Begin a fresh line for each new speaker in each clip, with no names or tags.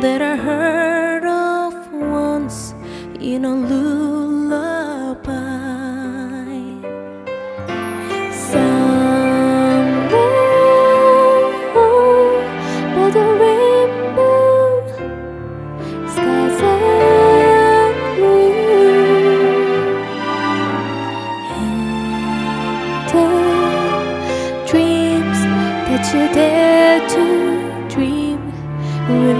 that I heard of once in a lullaby. Somewhere by the rainbow, skies are blue, and the dreams that you dare to dream really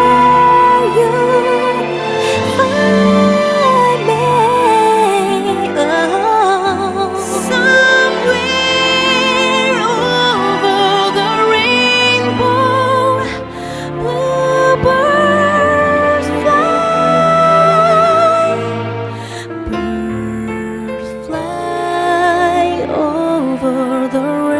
the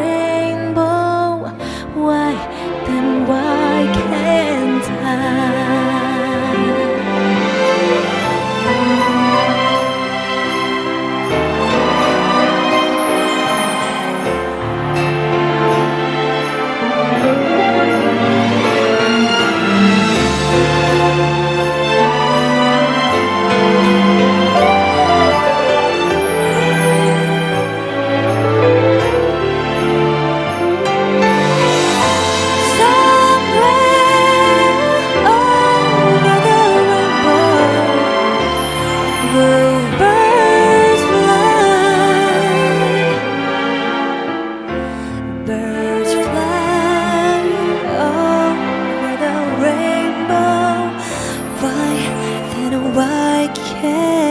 why